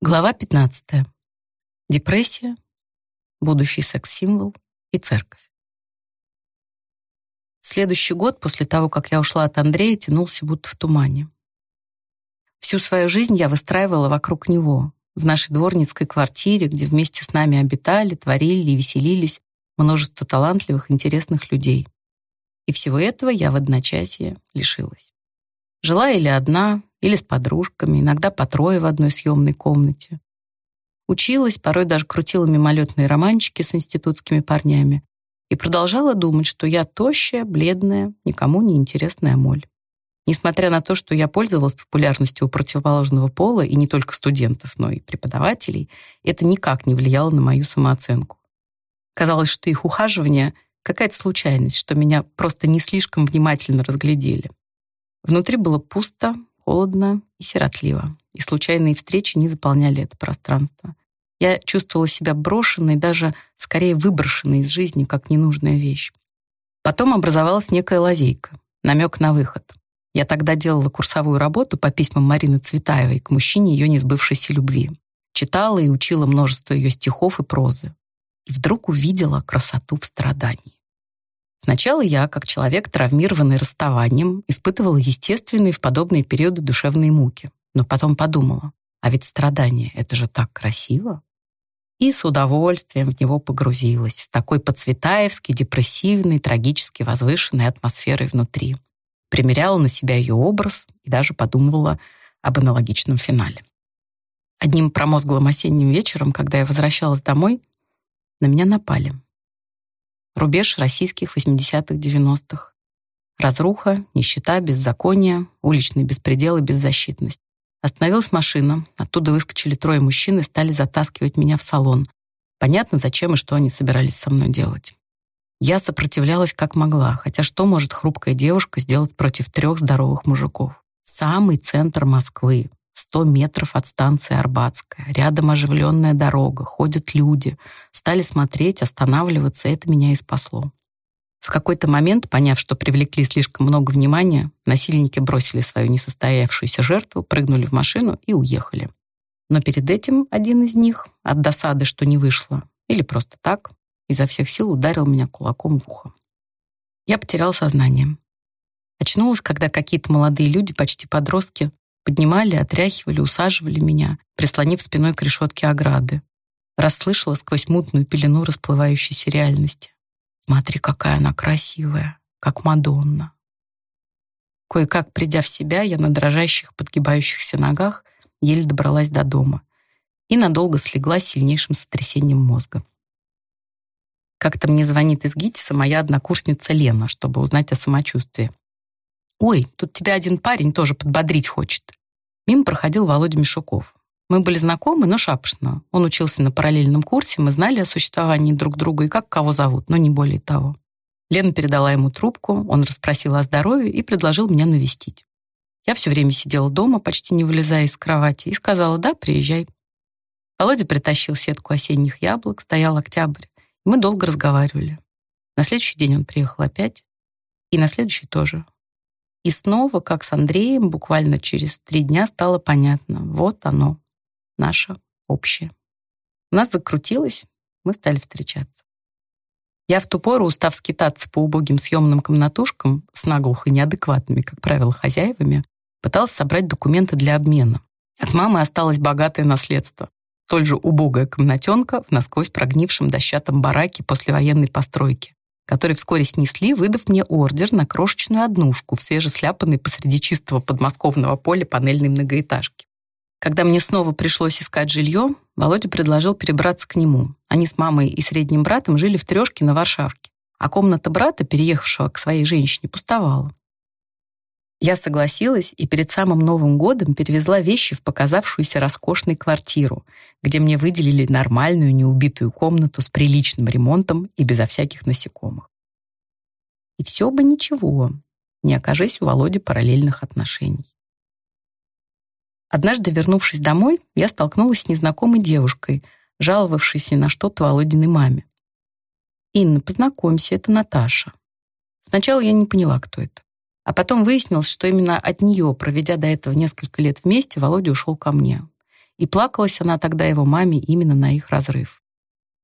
Глава 15. Депрессия, будущий секс-символ и церковь. Следующий год после того, как я ушла от Андрея, тянулся будто в тумане. Всю свою жизнь я выстраивала вокруг него, в нашей дворницкой квартире, где вместе с нами обитали, творили и веселились множество талантливых, интересных людей. И всего этого я в одночасье лишилась. Жила или одна, или с подружками, иногда по трое в одной съемной комнате. Училась, порой даже крутила мимолетные романчики с институтскими парнями и продолжала думать, что я тощая, бледная, никому не интересная моль. Несмотря на то, что я пользовалась популярностью у противоположного пола и не только студентов, но и преподавателей, это никак не влияло на мою самооценку. Казалось, что их ухаживание — какая-то случайность, что меня просто не слишком внимательно разглядели. Внутри было пусто, холодно и сиротливо, и случайные встречи не заполняли это пространство. Я чувствовала себя брошенной, даже скорее выброшенной из жизни, как ненужная вещь. Потом образовалась некая лазейка, намек на выход. Я тогда делала курсовую работу по письмам Марины Цветаевой к мужчине ее несбывшейся любви. Читала и учила множество ее стихов и прозы. И вдруг увидела красоту в страдании. Сначала я, как человек, травмированный расставанием, испытывала естественные в подобные периоды душевные муки. Но потом подумала, а ведь страдание — это же так красиво. И с удовольствием в него погрузилась, с такой подцветаевски, депрессивной, трагически возвышенной атмосферой внутри. Примеряла на себя ее образ и даже подумывала об аналогичном финале. Одним промозглым осенним вечером, когда я возвращалась домой, на меня напали — Рубеж российских 80-х-90-х. Разруха, нищета, беззаконие, уличный беспредел и беззащитность. Остановилась машина, оттуда выскочили трое мужчин и стали затаскивать меня в салон. Понятно, зачем и что они собирались со мной делать. Я сопротивлялась как могла, хотя что может хрупкая девушка сделать против трех здоровых мужиков? Самый центр Москвы, 100 метров от станции Арбатская. Рядом оживленная дорога, ходят люди. Стали смотреть, останавливаться, это меня и спасло. В какой-то момент, поняв, что привлекли слишком много внимания, насильники бросили свою несостоявшуюся жертву, прыгнули в машину и уехали. Но перед этим один из них, от досады, что не вышло, или просто так, изо всех сил ударил меня кулаком в ухо. Я потерял сознание. Очнулась, когда какие-то молодые люди, почти подростки, Поднимали, отряхивали, усаживали меня, прислонив спиной к решетке ограды. Расслышала сквозь мутную пелену расплывающейся реальности. Смотри, какая она красивая, как Мадонна. Кое-как придя в себя, я на дрожащих, подгибающихся ногах еле добралась до дома и надолго слегла с сильнейшим сотрясением мозга. Как-то мне звонит из ГИТИСа моя однокурсница Лена, чтобы узнать о самочувствии. «Ой, тут тебя один парень тоже подбодрить хочет. Мимо проходил Володя Мишуков. Мы были знакомы, но шапошно. Он учился на параллельном курсе, мы знали о существовании друг друга и как кого зовут, но не более того. Лена передала ему трубку, он расспросил о здоровье и предложил меня навестить. Я все время сидела дома, почти не вылезая из кровати, и сказала «да, приезжай». Володя притащил сетку осенних яблок, стоял октябрь, и мы долго разговаривали. На следующий день он приехал опять, и на следующий тоже. И снова, как с Андреем, буквально через три дня стало понятно. Вот оно, наше общее. У нас закрутилось, мы стали встречаться. Я в ту пору, устав скитаться по убогим съемным комнатушкам с наглухо неадекватными, как правило, хозяевами, пытался собрать документы для обмена. От мамы осталось богатое наследство. Столь же убогая комнатенка в насквозь прогнившем дощатом бараке послевоенной постройки, который вскоре снесли, выдав мне ордер на крошечную однушку в свежесляпанной посреди чистого подмосковного поля панельной многоэтажки. Когда мне снова пришлось искать жилье, Володя предложил перебраться к нему. Они с мамой и средним братом жили в трешке на Варшавке, а комната брата, переехавшего к своей женщине, пустовала. Я согласилась и перед самым Новым годом перевезла вещи в показавшуюся роскошной квартиру, где мне выделили нормальную неубитую комнату с приличным ремонтом и безо всяких насекомых. И все бы ничего, не окажись у Володи параллельных отношений. Однажды, вернувшись домой, я столкнулась с незнакомой девушкой, жаловавшейся на что-то Володиной маме. «Инна, познакомься, это Наташа». Сначала я не поняла, кто это. А потом выяснилось, что именно от нее, проведя до этого несколько лет вместе, Володя ушел ко мне. И плакалась она тогда его маме именно на их разрыв.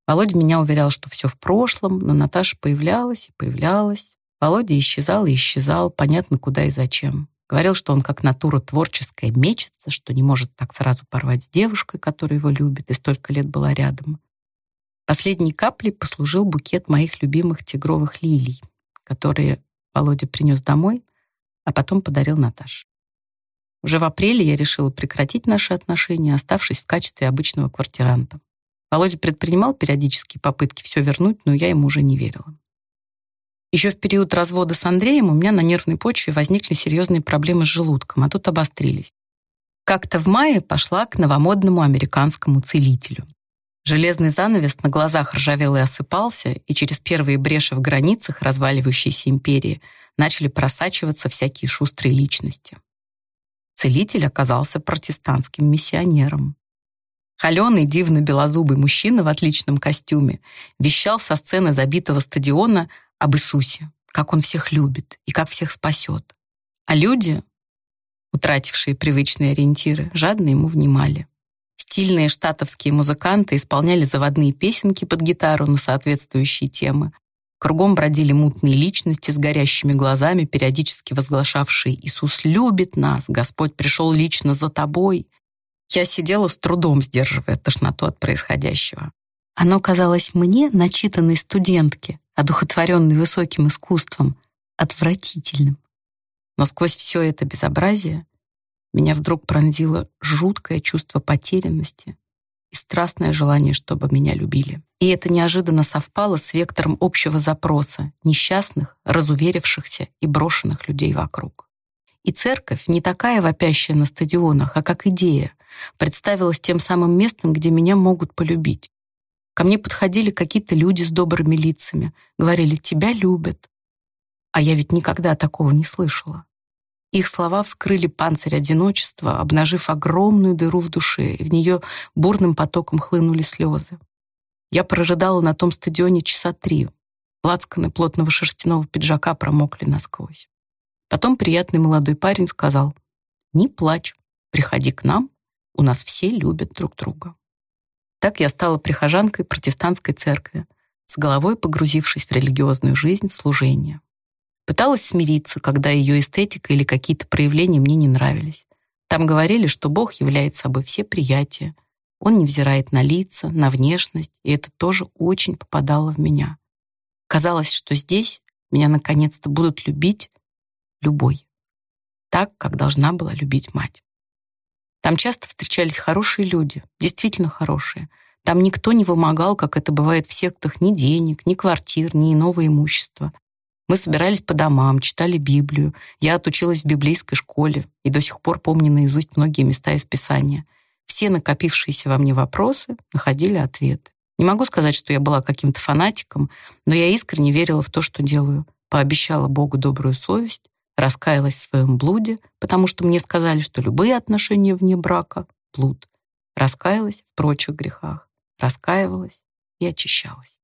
Володя меня уверял, что все в прошлом, но Наташа появлялась и появлялась. Володя исчезал и исчезал, понятно, куда и зачем. Говорил, что он как натура творческая мечется, что не может так сразу порвать с девушкой, которая его любит и столько лет была рядом. Последней каплей послужил букет моих любимых тигровых лилий, которые Володя принес домой, а потом подарил Наташе. Уже в апреле я решила прекратить наши отношения, оставшись в качестве обычного квартиранта. Володя предпринимал периодические попытки все вернуть, но я ему уже не верила. Еще в период развода с Андреем у меня на нервной почве возникли серьезные проблемы с желудком, а тут обострились. Как-то в мае пошла к новомодному американскому целителю. Железный занавес на глазах ржавел и осыпался, и через первые бреши в границах разваливающейся империи начали просачиваться всякие шустрые личности. Целитель оказался протестантским миссионером. Холеный, дивно белозубый мужчина в отличном костюме вещал со сцены забитого стадиона об Иисусе, как он всех любит и как всех спасет. А люди, утратившие привычные ориентиры, жадно ему внимали. Стильные штатовские музыканты исполняли заводные песенки под гитару на соответствующие темы. Кругом бродили мутные личности с горящими глазами, периодически возглашавшие «Иисус любит нас, Господь пришел лично за тобой». Я сидела с трудом, сдерживая тошноту от происходящего. Оно казалось мне, начитанной студентке, одухотворенной высоким искусством, отвратительным. Но сквозь все это безобразие меня вдруг пронзило жуткое чувство потерянности и страстное желание, чтобы меня любили. И это неожиданно совпало с вектором общего запроса несчастных, разуверившихся и брошенных людей вокруг. И церковь не такая вопящая на стадионах, а как идея, представилась тем самым местом, где меня могут полюбить. Ко мне подходили какие-то люди с добрыми лицами, говорили «тебя любят». А я ведь никогда такого не слышала. Их слова вскрыли панцирь одиночества, обнажив огромную дыру в душе, и в нее бурным потоком хлынули слезы. Я прорыдала на том стадионе часа три. Лацканы плотного шерстяного пиджака промокли насквозь. Потом приятный молодой парень сказал, «Не плачь, приходи к нам, у нас все любят друг друга». Так я стала прихожанкой протестантской церкви, с головой погрузившись в религиозную жизнь, служение. Пыталась смириться, когда ее эстетика или какие-то проявления мне не нравились. Там говорили, что Бог является собой все приятия. Он не взирает на лица, на внешность, и это тоже очень попадало в меня. Казалось, что здесь меня наконец-то будут любить любой. Так, как должна была любить мать. Там часто встречались хорошие люди, действительно хорошие. Там никто не вымогал, как это бывает в сектах, ни денег, ни квартир, ни иного имущества. Мы собирались по домам, читали Библию. Я отучилась в библейской школе и до сих пор помню наизусть многие места из Писания. Все накопившиеся во мне вопросы находили ответы. Не могу сказать, что я была каким-то фанатиком, но я искренне верила в то, что делаю. Пообещала Богу добрую совесть, раскаялась в своем блуде, потому что мне сказали, что любые отношения вне брака — блуд. Раскаялась в прочих грехах, раскаивалась и очищалась.